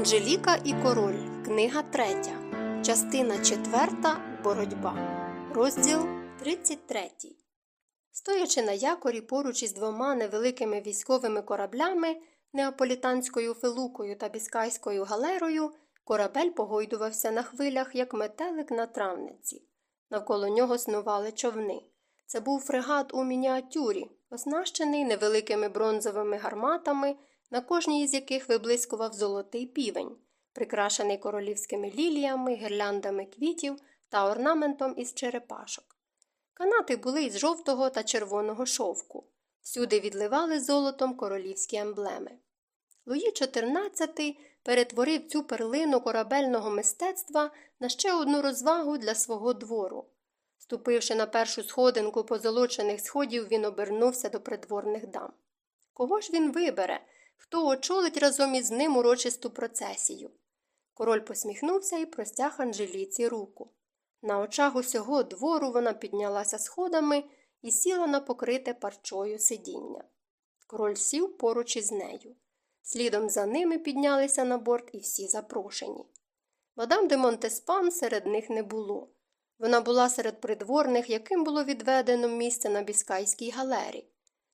Анжеліка і король. Книга 3. Частина 4. Боротьба. Розділ 33. Стоячи на якорі поруч із двома невеликими військовими кораблями, неаполітанською филукою та біскайською галерою, корабель погойдувався на хвилях, як метелик на травниці. Навколо нього снували човни. Це був фрегат у мініатюрі, оснащений невеликими бронзовими гарматами на кожній із яких виблискував золотий півень, прикрашений королівськими ліліями, гірляндами квітів та орнаментом із черепашок. Канати були із жовтого та червоного шовку. Всюди відливали золотом королівські емблеми. Луї XIV перетворив цю перлину корабельного мистецтва на ще одну розвагу для свого двору. Ступивши на першу сходинку позолочених сходів, він обернувся до придворних дам. Кого ж він вибере, хто очолить разом із ним урочисту процесію. Король посміхнувся і простяг Анжеліці руку. На очах усього двору вона піднялася сходами і сіла на покрите парчою сидіння. Король сів поруч із нею. Слідом за ними піднялися на борт і всі запрошені. Мадам де Монтеспан серед них не було. Вона була серед придворних, яким було відведено місце на Біскайській галері.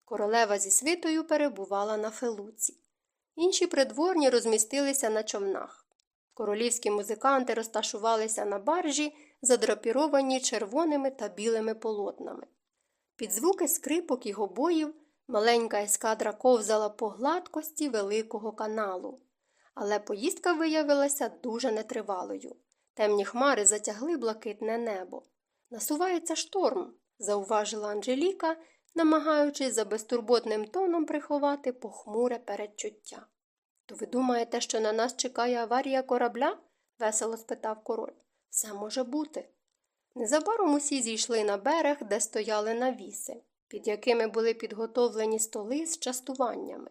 Королева зі свитою перебувала на фелуці. Інші придворні розмістилися на човнах. Королівські музиканти розташувалися на баржі, задрапіровані червоними та білими полотнами. Під звуки скрипок і гобоїв маленька ескадра ковзала по гладкості великого каналу. Але поїздка виявилася дуже нетривалою. Темні хмари затягли блакитне небо. Насувається шторм, зауважила Анжеліка намагаючись за безтурботним тоном приховати похмуре передчуття. То ви думаєте, що на нас чекає аварія корабля? весело спитав король. Все може бути. Незабаром усі зійшли на берег, де стояли навіси, під якими були підготовлені столи з частуваннями.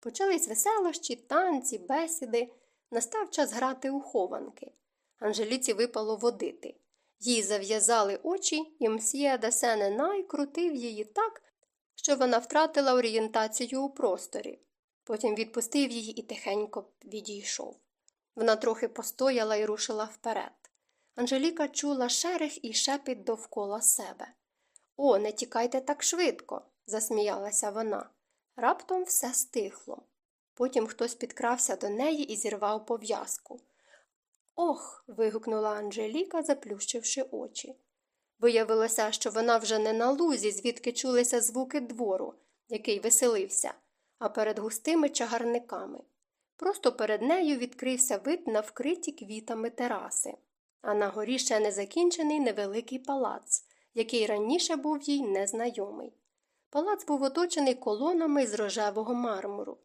Почались веселощі, танці, бесіди. Настав час грати у хованки. Анжеліці випало водити. Їй зав'язали очі, і мсьє Десененай крутив її так, що вона втратила орієнтацію у просторі. Потім відпустив її і тихенько відійшов. Вона трохи постояла і рушила вперед. Анжеліка чула шерех і шепіт довкола себе. О, не тікайте так швидко, засміялася вона. Раптом все стихло. Потім хтось підкрався до неї і зірвав пов'язку. Ох. вигукнула Анжеліка, заплющивши очі. Виявилося, що вона вже не на лузі, звідки чулися звуки двору, який веселився, а перед густими чагарниками. Просто перед нею відкрився вид на вкриті квітами тераси, а на горі ще не закінчений невеликий палац, який раніше був їй незнайомий. Палац був оточений колонами з рожевого мармуру.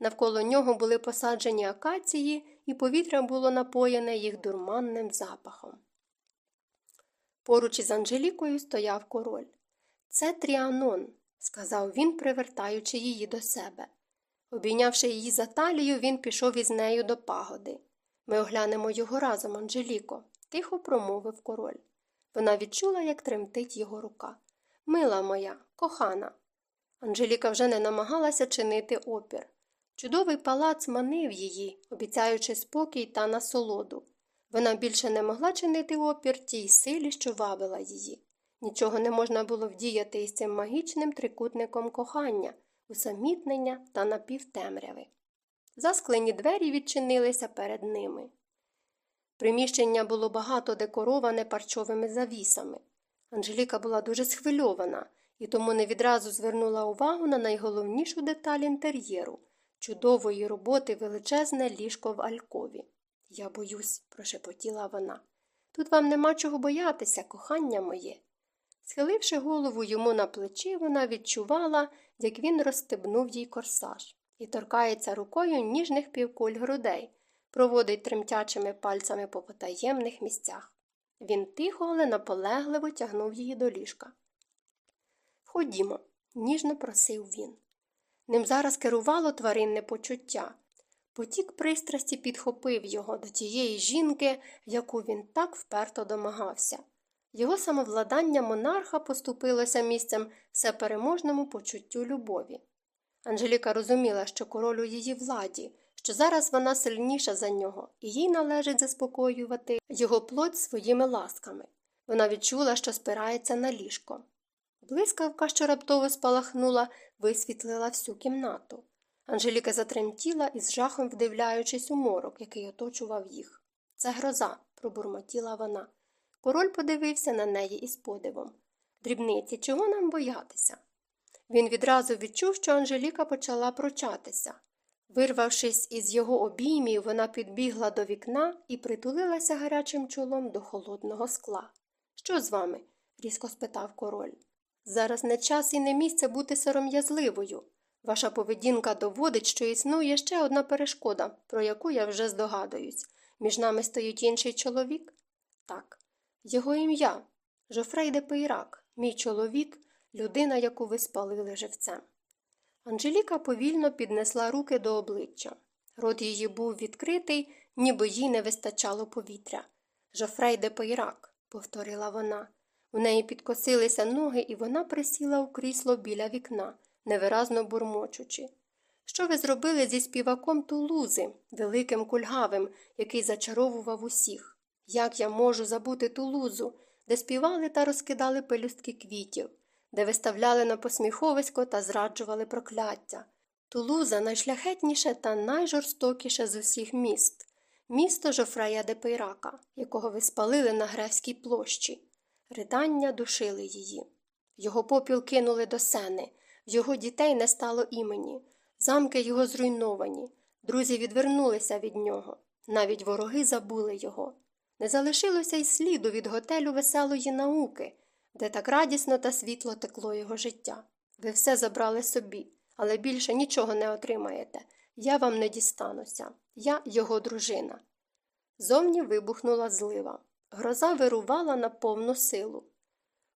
Навколо нього були посаджені акації, і повітря було напоєне їх дурманним запахом. Поруч із Анжелікою стояв король. Це Тріанон, сказав він, привертаючи її до себе. Обійнявши її за талію, він пішов із нею до пагоди. Ми оглянемо його разом, Анжеліко, тихо промовив король. Вона відчула, як тремтить його рука. Мила моя, кохана. Анжеліка вже не намагалася чинити опір. Чудовий палац манив її, обіцяючи спокій та насолоду. Вона більше не могла чинити опір тій силі, що вабила її. Нічого не можна було вдіяти із цим магічним трикутником кохання, усамітнення та напівтемряви. Засклені двері відчинилися перед ними. Приміщення було багато декороване парчовими завісами. Анжеліка була дуже схвильована і тому не відразу звернула увагу на найголовнішу деталь інтер'єру чудової роботи величезне ліжко в Алькові. Я боюсь, прошепотіла вона. Тут вам нема чого боятися, кохання моє. Схиливши голову йому на плечі, вона відчувала, як він розстебнув їй корсаж і торкається рукою ніжних півкуль грудей, проводить тремтячими пальцями по потаємних місцях. Він тихо, але наполегливо тягнув її до ліжка. Ходімо, ніжно просив він. Ним зараз керувало тваринне почуття. Потік пристрасті підхопив його до тієї жінки, яку він так вперто домагався. Його самовладання монарха поступилося місцем всепереможному почуттю любові. Анжеліка розуміла, що король у її владі, що зараз вона сильніша за нього, і їй належить заспокоювати його плоть своїми ласками. Вона відчула, що спирається на ліжко. Блискавка, що раптово спалахнула, висвітлила всю кімнату. Анжеліка затремтіла із жахом вдивляючись у морок, який оточував їх. Це гроза, пробурмотіла вона. Король подивився на неї із подивом. Дрібниці, чого нам боятися? Він відразу відчув, що Анжеліка почала прочатися. Вирвавшись із його обіймів, вона підбігла до вікна і притулилася гарячим чолом до холодного скла. Що з вами? різко спитав король. Зараз не час і не місце бути сором'язливою. Ваша поведінка доводить, що існує ще одна перешкода, про яку я вже здогадуюсь. Між нами стоїть інший чоловік? Так. Його ім'я Жофрей де Пейрак, мій чоловік, людина, яку ви спалили живцем. Анжеліка повільно піднесла руки до обличчя. Рот її був відкритий, ніби їй не вистачало повітря. Жофрей де Пейрак, повторила вона. У неї підкосилися ноги, і вона присіла у крісло біля вікна, невиразно бурмочучи. Що ви зробили зі співаком Тулузи, великим кульгавим, який зачаровував усіх? Як я можу забути Тулузу, де співали та розкидали пелюстки квітів, де виставляли на посміховисько та зраджували прокляття? Тулуза найшляхетніше та найжорстокіше з усіх міст, місто Жофрея де Пейрака, якого ви спалили на Гревській площі. Ридання душили її. Його попіл кинули до сени, в його дітей не стало імені, замки його зруйновані, друзі відвернулися від нього, навіть вороги забули його. Не залишилося й сліду від готелю веселої науки, де так радісно та світло текло його життя. Ви все забрали собі, але більше нічого не отримаєте. Я вам не дістануся, я його дружина. Зовні вибухнула злива. Гроза вирувала на повну силу.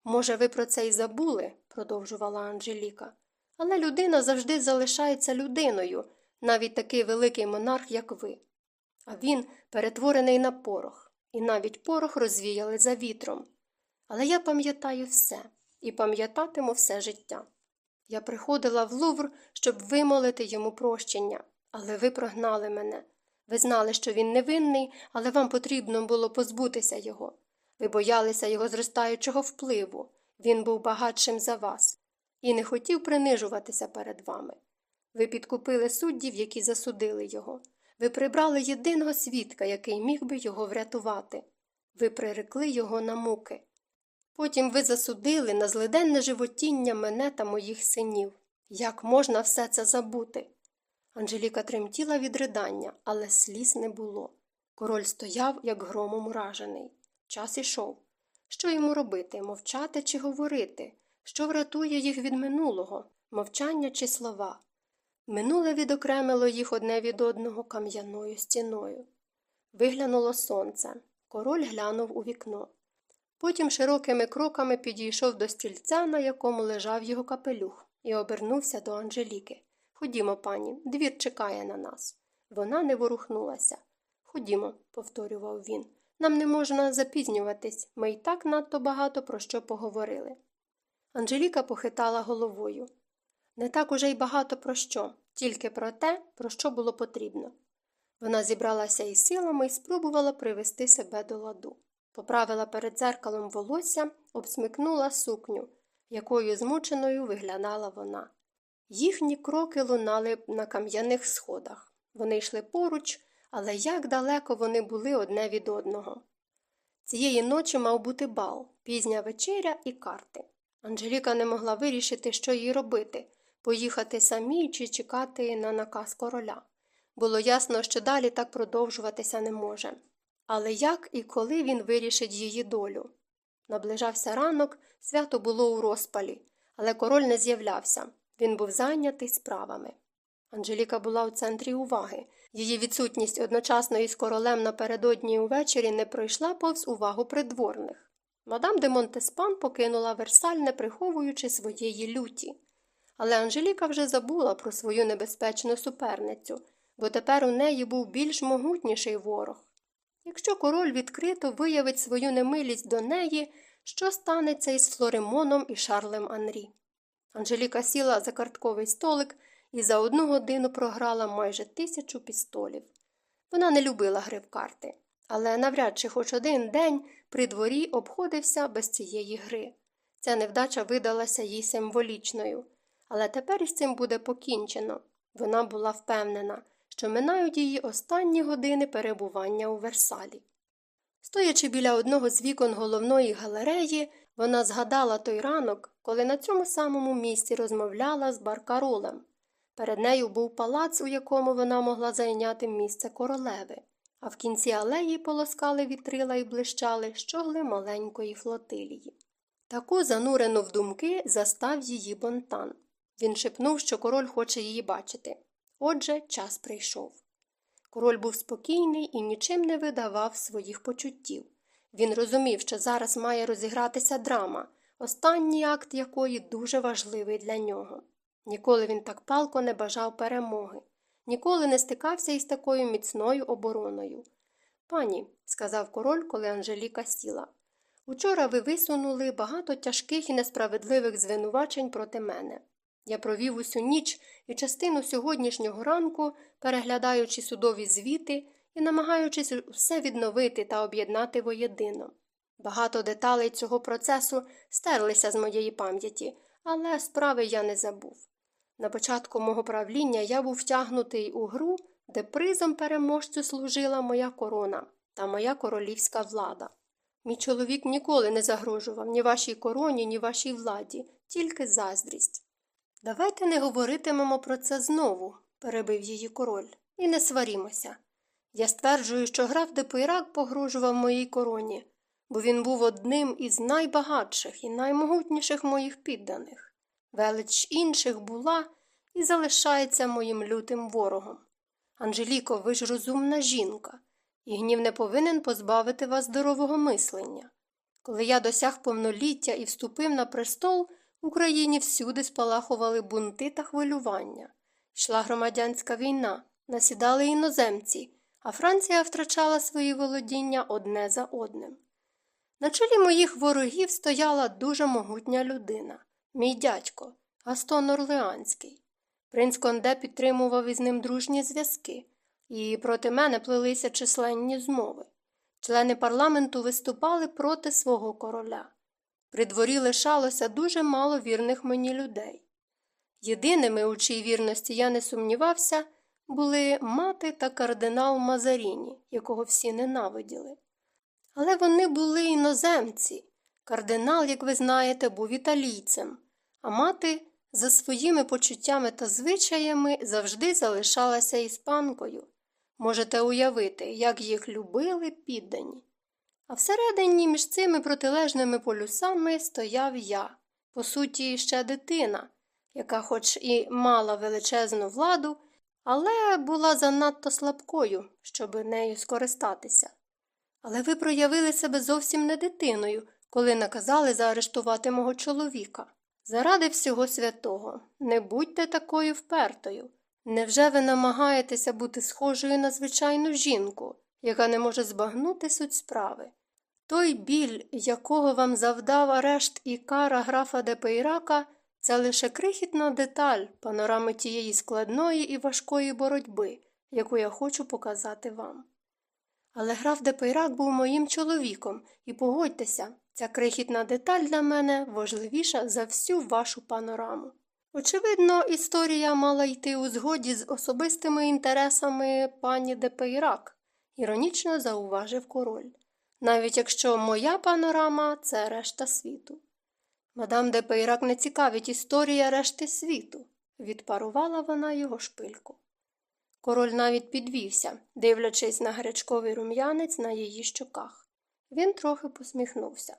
Може, ви про це й забули, продовжувала Анжеліка, але людина завжди залишається людиною, навіть такий великий монарх, як ви. А він перетворений на порох, і навіть порох розвіяли за вітром. Але я пам'ятаю все і пам'ятатиму все життя. Я приходила в Лувр, щоб вимолити йому прощення, але ви прогнали мене. Ви знали, що він невинний, але вам потрібно було позбутися його. Ви боялися його зростаючого впливу. Він був багатшим за вас і не хотів принижуватися перед вами. Ви підкупили суддів, які засудили його. Ви прибрали єдиного свідка, який міг би його врятувати. Ви прирекли його на муки. Потім ви засудили на злиденне животіння мене та моїх синів. Як можна все це забути? Анжеліка тремтіла від ридання, але сліз не було. Король стояв, як громом уражений. Час ішов. Що йому робити мовчати чи говорити? Що врятує їх від минулого, мовчання чи слова? Минуле відокремило їх одне від одного кам'яною стіною. Виглянуло сонце. Король глянув у вікно. Потім широкими кроками підійшов до стільця, на якому лежав його капелюх, і обернувся до Анжеліки. Ходімо, пані, двір чекає на нас. Вона не ворухнулася. Ходімо, повторював він. Нам не можна запізнюватись, ми й так надто багато про що поговорили. Анжеліка похитала головою. Не так уже й багато про що, тільки про те, про що було потрібно. Вона зібралася із силами і спробувала привести себе до ладу. Поправила перед дзеркалом волосся, обсмикнула сукню, якою змученою виглядала вона. Їхні кроки лунали на кам'яних сходах. Вони йшли поруч, але як далеко вони були одне від одного. Цієї ночі мав бути бал, пізня вечеря і карти. Анжеліка не могла вирішити, що їй робити поїхати самій чи чекати на наказ короля. Було ясно, що далі так продовжуватися не може. Але як і коли він вирішить її долю? Наближався ранок, свято було у розпалі, але король не з'являвся. Він був зайнятий справами. Анжеліка була у центрі уваги. Її відсутність одночасно із королем напередодні увечері не пройшла повз увагу придворних. Мадам де Монтеспан покинула Версаль, не приховуючи своєї люті. Але Анжеліка вже забула про свою небезпечну суперницю, бо тепер у неї був більш могутніший ворог. Якщо король відкрито виявить свою немилість до неї, що станеться із Флоремоном і Шарлем Анрі? Анжеліка сіла за картковий столик і за одну годину програла майже тисячу пістолів. Вона не любила гри в карти, але навряд чи хоч один день при дворі обходився без цієї гри. Ця невдача видалася їй символічною, але тепер із цим буде покінчено. Вона була впевнена, що минають її останні години перебування у Версалі. Стоячи біля одного з вікон головної галереї, вона згадала той ранок, коли на цьому самому місці розмовляла з баркаролем. Перед нею був палац, у якому вона могла зайняти місце королеви, а в кінці алеї полоскали вітрила і блищали щогли маленької флотилії. Таку занурену в думки застав її бонтан. Він шепнув, що король хоче її бачити. Отже, час прийшов. Король був спокійний і нічим не видавав своїх почуттів. Він розумів, що зараз має розігратися драма, останній акт якої дуже важливий для нього. Ніколи він так палко не бажав перемоги, ніколи не стикався із такою міцною обороною. Пані, сказав король, коли Анжеліка сіла, учора ви висунули багато тяжких і несправедливих звинувачень проти мене. Я провів усю ніч і частину сьогоднішнього ранку, переглядаючи судові звіти і намагаючись все відновити та об'єднати воєдино. Багато деталей цього процесу стерлися з моєї пам'яті, але справи я не забув. На початку мого правління я був втягнутий у гру, де призом переможцю служила моя корона та моя королівська влада. Мій чоловік ніколи не загрожував ні вашій короні, ні вашій владі, тільки заздрість. Давайте не говоритимемо про це знову, перебив її король, і не сварімося. Я стверджую, що граф Депейрак погрожував моїй короні, бо він був одним із найбагатших і наймогутніших моїх підданих. Велич інших була і залишається моїм лютим ворогом. Анжеліко, ви ж розумна жінка, і гнів не повинен позбавити вас здорового мислення. Коли я досяг повноліття і вступив на престол, в Україні всюди спалахували бунти та хвилювання. Йшла громадянська війна, насідали іноземці, а Франція втрачала свої володіння одне за одним. На чолі моїх ворогів стояла дуже могутня людина, мій дядько, Гастон Орлеанський. Принц Конде підтримував із ним дружні зв'язки, і проти мене плелися численні змови. Члени парламенту виступали проти свого короля. При дворі лишалося дуже мало вірних мені людей. Єдиними, у чиїй вірності я не сумнівався, були мати та кардинал Мазаріні, якого всі ненавиділи. Але вони були іноземці. Кардинал, як ви знаєте, був італійцем, а мати за своїми почуттями та звичаями завжди залишалася іспанкою. Можете уявити, як їх любили піддані. А всередині між цими протилежними полюсами стояв я, по суті, ще дитина, яка, хоч і мала величезну владу, але була занадто слабкою, щоб нею скористатися. Але ви проявили себе зовсім не дитиною, коли наказали заарештувати мого чоловіка. Заради всього святого, не будьте такою впертою. Невже ви намагаєтеся бути схожою на звичайну жінку, яка не може збагнути суть справи? Той біль, якого вам завдав арешт і кара графа Депейрака, це лише крихітна деталь панорами тієї складної і важкої боротьби, яку я хочу показати вам. Але граф Депейрак був моїм чоловіком, і погодьтеся, ця крихітна деталь для мене важливіша за всю вашу панораму. Очевидно, історія мала йти у згоді з особистими інтересами пані Депейрак, іронічно зауважив король, навіть якщо моя панорама це решта світу. Мадам де Пейрак не цікавить історія решти світу, відпарувала вона його шпильку. Король навіть підвівся, дивлячись на гарячковий рум'янець на її щоках. Він трохи посміхнувся.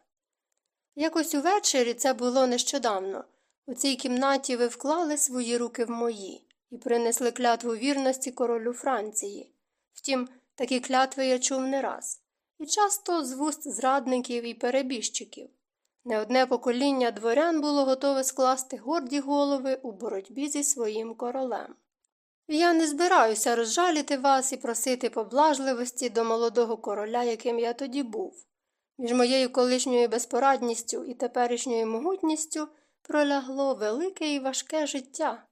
Якось увечері це було нещодавно. У цій кімнаті ви вклали свої руки в мої і принесли клятву вірності королю Франції. Втім, такі клятви я чув не раз, і часто з вуст зрадників і перебіжчиків. Не одне покоління дворян було готове скласти горді голови у боротьбі зі своїм королем. Я не збираюся розжаліти вас і просити поблажливості до молодого короля, яким я тоді був. Між моєю колишньою безпорадністю і теперішньою могутністю пролягло велике і важке життя.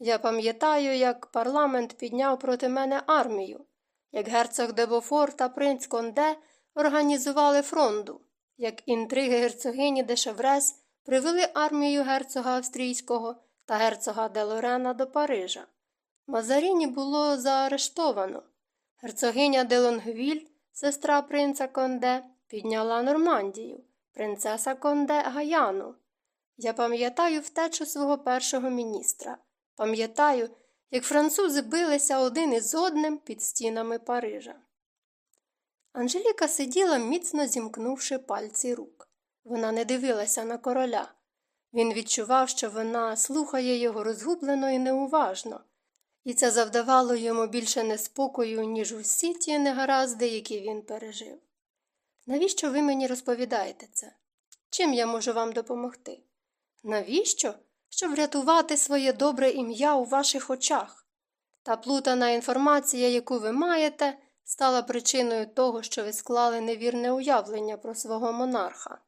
Я пам'ятаю, як парламент підняв проти мене армію, як герцог де Бофор та принц Конде організували фронду, як інтриги герцогині де Шеврес привели армію герцога австрійського та герцога де Лорена до Парижа. Мазаріні було заарештовано. Герцогиня де Лонгвіль, сестра принца Конде, підняла Нормандію, принцеса Конде Гаяну. Я пам'ятаю втечу свого першого міністра. Пам'ятаю, як французи билися один із одним під стінами Парижа. Анжеліка сиділа, міцно зімкнувши пальці рук. Вона не дивилася на короля. Він відчував, що вона слухає його розгублено і неуважно, і це завдавало йому більше неспокою, ніж усі ті негаразди, які він пережив. Навіщо ви мені розповідаєте це? Чим я можу вам допомогти? Навіщо? Щоб врятувати своє добре ім'я у ваших очах. Та плутана інформація, яку ви маєте, стала причиною того, що ви склали невірне уявлення про свого монарха.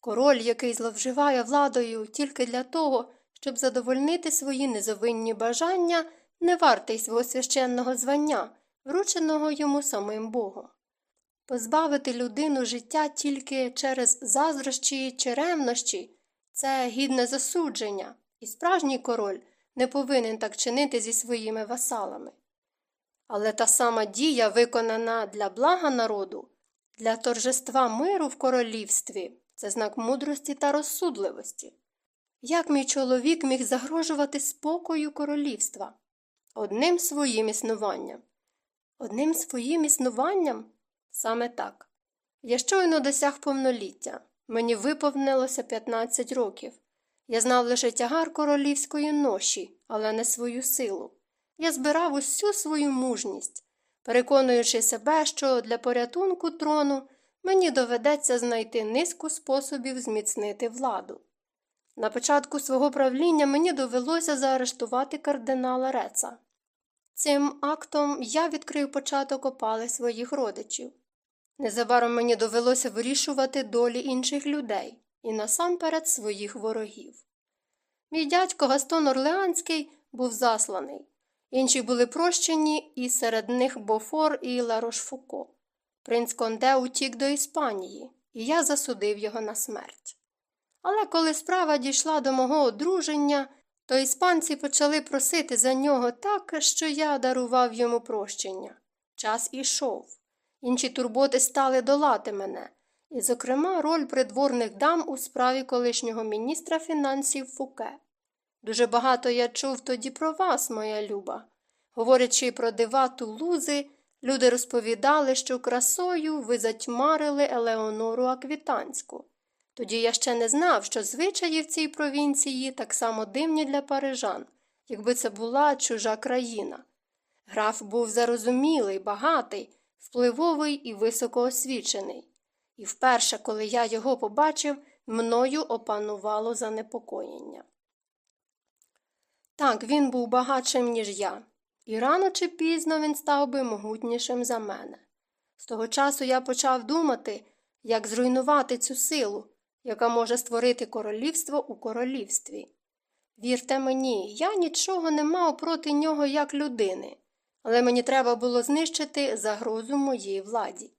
Король, який зловживає владою тільки для того, щоб задовольнити свої незавинні бажання, не вартий свого священного звання, врученого йому самим Богом. Позбавити людину життя тільки через заздрощі чи ревнощі це гідне засудження, і справжній король не повинен так чинити зі своїми васалами. Але та сама дія, виконана для блага народу, для торжества миру в королівстві, це знак мудрості та розсудливості. Як мій чоловік міг загрожувати спокою королівства? Одним своїм існуванням. Одним своїм існуванням? Саме так. Я щойно досяг повноліття. Мені виповнилося 15 років. Я знав лише тягар королівської ноші, але не свою силу. Я збирав усю свою мужність, переконуючи себе, що для порятунку трону мені доведеться знайти низку способів зміцнити владу. На початку свого правління мені довелося заарештувати кардинала Реца. Цим актом я відкрив початок опали своїх родичів. Незабаром мені довелося вирішувати долі інших людей і насамперед своїх ворогів. Мій дядько Гастон Орлеанський був засланий, інші були прощені, і серед них Бофор і Ларошфуко. Принц Конде утік до Іспанії, і я засудив його на смерть. Але коли справа дійшла до мого одруження, то іспанці почали просити за нього так, що я дарував йому прощення. Час ішов. Інші турботи стали долати мене, і, зокрема, роль придворних дам у справі колишнього міністра фінансів Фуке. Дуже багато я чув тоді про вас, моя люба. Говорячи про дива Тулузи, люди розповідали, що красою ви затьмарили Елеонору Аквітанську. Тоді я ще не знав, що звичаї в цій провінції так само дивні для парижан, якби це була чужа країна. Граф був зарозумілий, багатий впливовий і високоосвічений. І вперше, коли я його побачив, мною опанувало занепокоєння. Так, він був багатшим, ніж я, і рано чи пізно він став би могутнішим за мене. З того часу я почав думати, як зруйнувати цю силу, яка може створити королівство у королівстві. Вірте мені, я нічого не мав проти нього як людини, але мені треба було знищити загрозу моїй владі.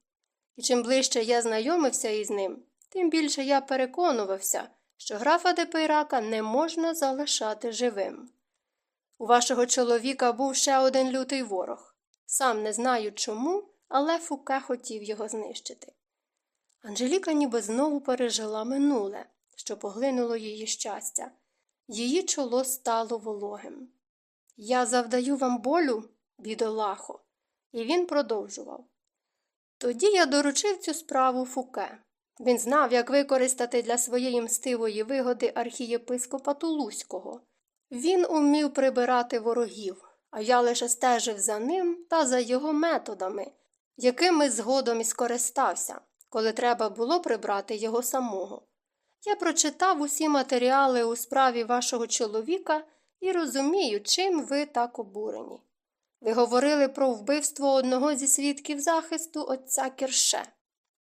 І чим ближче я знайомився із ним, тим більше я переконувався, що графа Депейрака не можна залишати живим. У вашого чоловіка був ще один лютий ворог. Сам не знаю чому, але Фуке хотів його знищити. Анжеліка ніби знову пережила минуле, що поглинуло її щастя. Її чоло стало вологим. Я завдаю вам болю, бідолахо, і він продовжував. Тоді я доручив цю справу Фуке. Він знав, як використати для своєї мстивої вигоди архієпископа Тулузького. Він умів прибирати ворогів, а я лише стежив за ним та за його методами, якими згодом і скористався, коли треба було прибрати його самого. Я прочитав усі матеріали у справі вашого чоловіка і розумію, чим ви так обурені. Ви говорили про вбивство одного зі свідків захисту отця Кірше.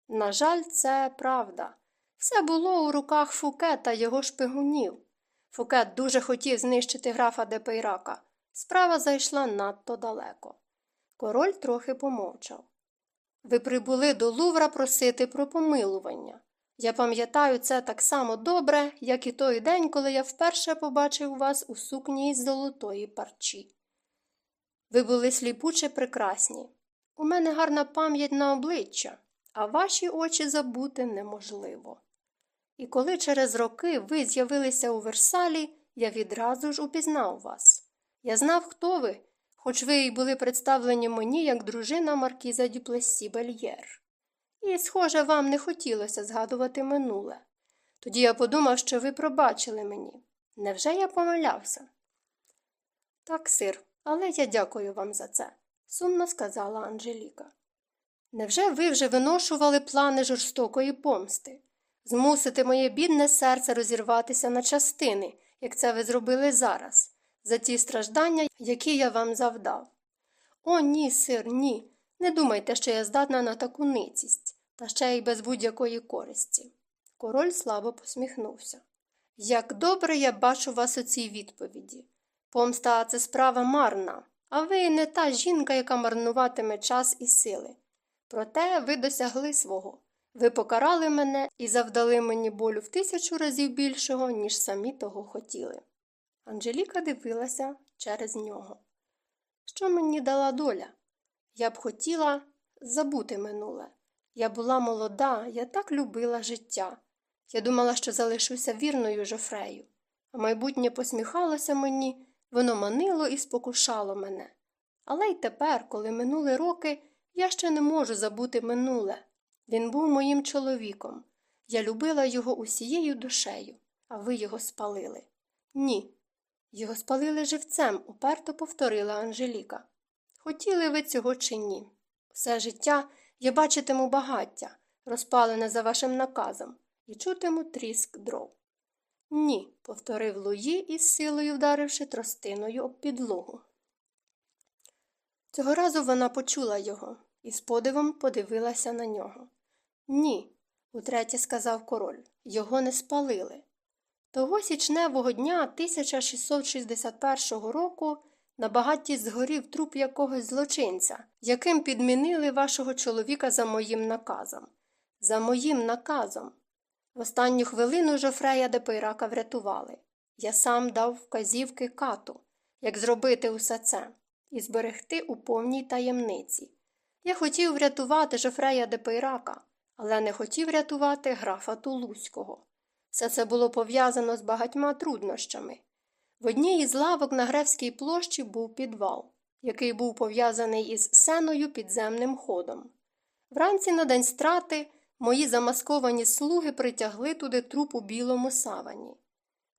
На жаль, це правда. Все було у руках Фуке та його шпигунів. Фукет дуже хотів знищити графа Депейрака. Справа зайшла надто далеко. Король трохи помовчав. Ви прибули до Лувра просити про помилування. Я пам'ятаю це так само добре, як і той день, коли я вперше побачив вас у сукні із золотої парчі. Ви були сліпуче прекрасні. У мене гарна пам'ять на обличчя, а ваші очі забути неможливо. І коли через роки ви з'явилися у Версалі, я відразу ж упізнав вас. Я знав, хто ви, хоч ви й були представлені мені як дружина Маркіза Дюплесі Бельєр. І, схоже, вам не хотілося згадувати минуле. Тоді я подумав, що ви пробачили мені. Невже я помилявся? Так, сир, але я дякую вам за це, сумно сказала Анжеліка. Невже ви вже виношували плани жорстокої помсти? Змусити моє бідне серце розірватися на частини, як це ви зробили зараз, за ті страждання, які я вам завдав. О, ні, сир, ні. Не думайте, що я здатна на таку ницість, та ще й без будь-якої користі. Король слабо посміхнувся. Як добре я бачу вас у цій відповіді. Помста це справа марна, а ви не та жінка, яка марнуватиме час і сили. Проте ви досягли свого. Ви покарали мене і завдали мені болю в тисячу разів більшого, ніж самі того хотіли. Анжеліка дивилася через нього. Що мені дала доля? Я б хотіла забути минуле. Я була молода, я так любила життя. Я думала, що залишуся вірною жофрею, а майбутнє посміхалося мені, воно манило і спокушало мене. Але й тепер, коли минули роки, я ще не можу забути минуле. Він був моїм чоловіком. Я любила його усією душею, а ви його спалили. Ні. Його спалили живцем, уперто повторила Анжеліка. Хотіли ви цього чи ні? Все життя я бачитиму багаття, розпалене за вашим наказом, і чутиму тріск дров. Ні, повторив Луї із силою вдаривши тростиною об підлогу. Цього разу вона почула його і з подивом подивилася на нього. Ні, утретє сказав король, його не спалили. Того січневого дня 1661 року на багатті згорів труп якогось злочинця, яким підмінили вашого чоловіка за моїм наказом. За моїм наказом. В останню хвилину Жофрея де Пейрака врятували. Я сам дав вказівки кату, як зробити усе це, і зберегти у повній таємниці. Я хотів врятувати Жофрея де Пейрака, але не хотів рятувати графа Тулузького. Все це було пов'язано з багатьма труднощами. В одній із лавок на Гревській площі був підвал, який був пов'язаний із сеною підземним ходом. Вранці на день страти мої замасковані слуги притягли туди труп у білому савані.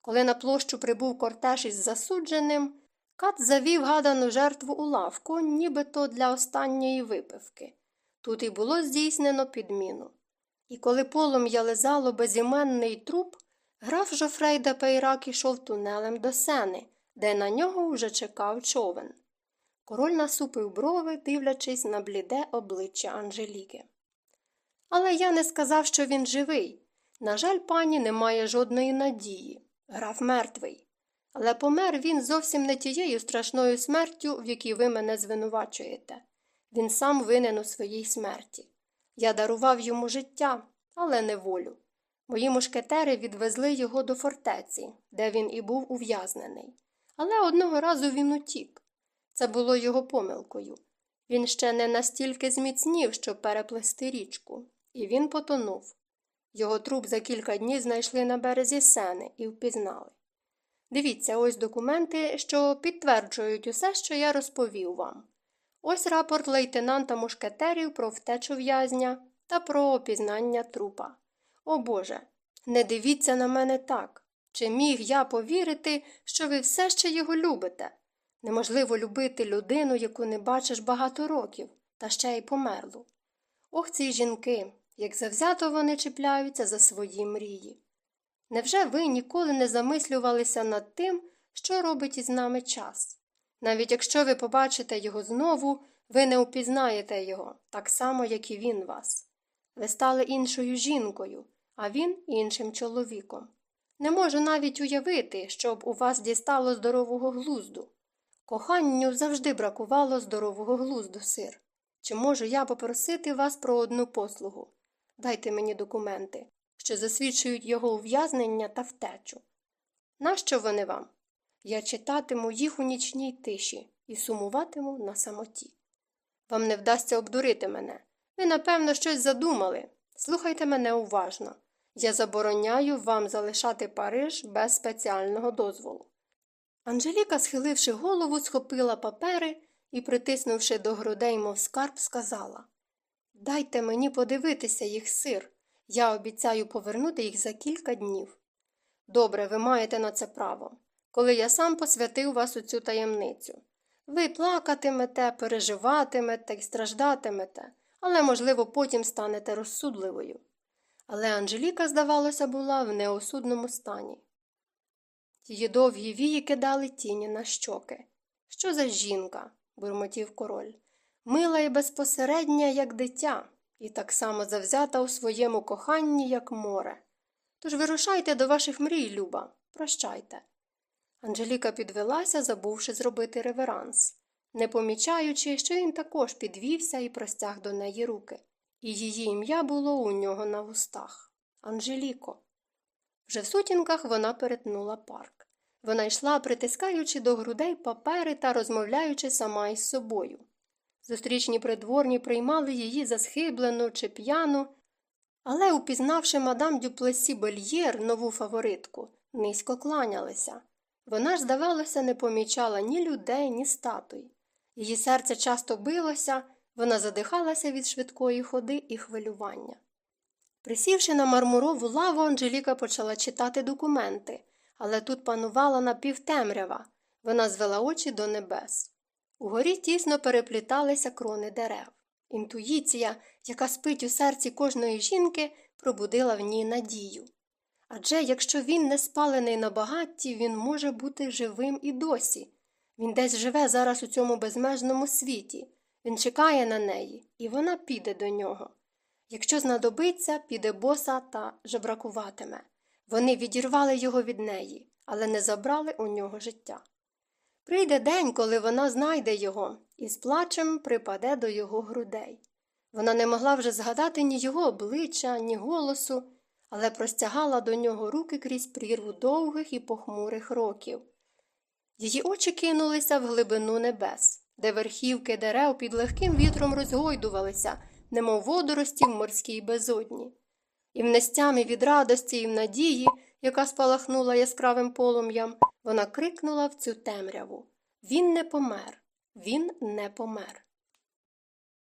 Коли на площу прибув кортеж із засудженим, кат завів гадану жертву у лавку, нібито для останньої випивки. Тут і було здійснено підміну. І коли полум'я лизало безіменний труп, граф Жофрей де Пейрак ішов тунелем до сени, де на нього вже чекав човен. Король насупив брови, дивлячись на бліде обличчя Анжеліки. Але я не сказав, що він живий. На жаль, пані немає жодної надії. Граф мертвий. Але помер він зовсім не тією страшною смертю, в якій ви мене звинувачуєте. Він сам винен у своїй смерті. Я дарував йому життя, але не волю. Мої мушкетери відвезли його до фортеці, де він і був ув'язнений. Але одного разу він утік. Це було його помилкою. Він ще не настільки зміцнів, щоб переплести річку, і він потонув. Його труп за кілька днів знайшли на березі сени і впізнали. Дивіться, ось документи, що підтверджують усе, що я розповів вам. Ось рапорт лейтенанта мушкетерів про втечу в'язня та про опізнання трупа. О Боже, не дивіться на мене так. Чи міг я повірити, що ви все ще його любите? Неможливо любити людину, яку не бачиш багато років, та ще й померлу. Ох, ці жінки, як завзято вони чіпляються за свої мрії. Невже ви ніколи не замислювалися над тим, що робить із нами час? Навіть якщо ви побачите його знову, ви не упізнаєте його, так само, як і він вас. Ви стали іншою жінкою, а він іншим чоловіком. Не можу навіть уявити, щоб у вас дістало здорового глузду. Коханню завжди бракувало здорового глузду, сир. Чи можу я попросити вас про одну послугу? Дайте мені документи, що засвідчують його ув'язнення та втечу. Нащо вони вам? Я читатиму їх у нічній тиші і сумуватиму на самоті. Вам не вдасться обдурити мене. Ви, напевно, щось задумали. Слухайте мене уважно. Я забороняю вам залишати Париж без спеціального дозволу. Анжеліка, схиливши голову, схопила папери і, притиснувши до грудей, мов скарб, сказала Дайте мені подивитися їх сир. Я обіцяю повернути їх за кілька днів. Добре, ви маєте на це право, коли я сам посвятив вас у цю таємницю. Ви плакатимете, переживатимете і страждатимете, але, можливо, потім станете розсудливою. Але Анжеліка, здавалося, була в неосудному стані. Її довгі вії кидали тіні на щоки. Що за жінка? бурмотів король. Мила і безпосередня, як дитя, і так само завзята у своєму коханні, як море. Тож вирушайте до ваших мрій, Люба, прощайте. Анжеліка підвелася, забувши зробити реверанс, не помічаючи, що він також підвівся і простяг до неї руки, і її ім'я було у нього на вустах Анжеліко. Вже в сутінках вона перетнула парк. Вона йшла, притискаючи до грудей папери та розмовляючи сама із собою. Зустрічні придворні приймали її за схиблену чи п'яну, але, упізнавши мадам Дюплесі Бельєр, нову фаворитку, низько кланялися. Вона ж, здавалося, не помічала ні людей, ні статуй. Її серце часто билося, вона задихалася від швидкої ходи і хвилювання. Присівши на мармурову лаву, Анжеліка почала читати документи, але тут панувала напівтемрява. Вона звела очі до небес. Угорі тісно перепліталися крони дерев. Інтуїція, яка спить у серці кожної жінки, пробудила в ній надію. Адже якщо він не спалений на багатті, він може бути живим і досі. Він десь живе зараз у цьому безмежному світі. Він чекає на неї, і вона піде до нього. Якщо знадобиться, піде боса та жебракуватиме. Вони відірвали його від неї, але не забрали у нього життя. Прийде день, коли вона знайде його, і з плачем припаде до його грудей. Вона не могла вже згадати ні його обличчя, ні голосу, але простягала до нього руки крізь прірву довгих і похмурих років. Її очі кинулися в глибину небес, де верхівки дерев під легким вітром розгойдувалися, немов водорості в морській безодні. І в нестямі від радості і в надії, яка спалахнула яскравим полум'ям, вона крикнула в цю темряву Він не помер, він не помер.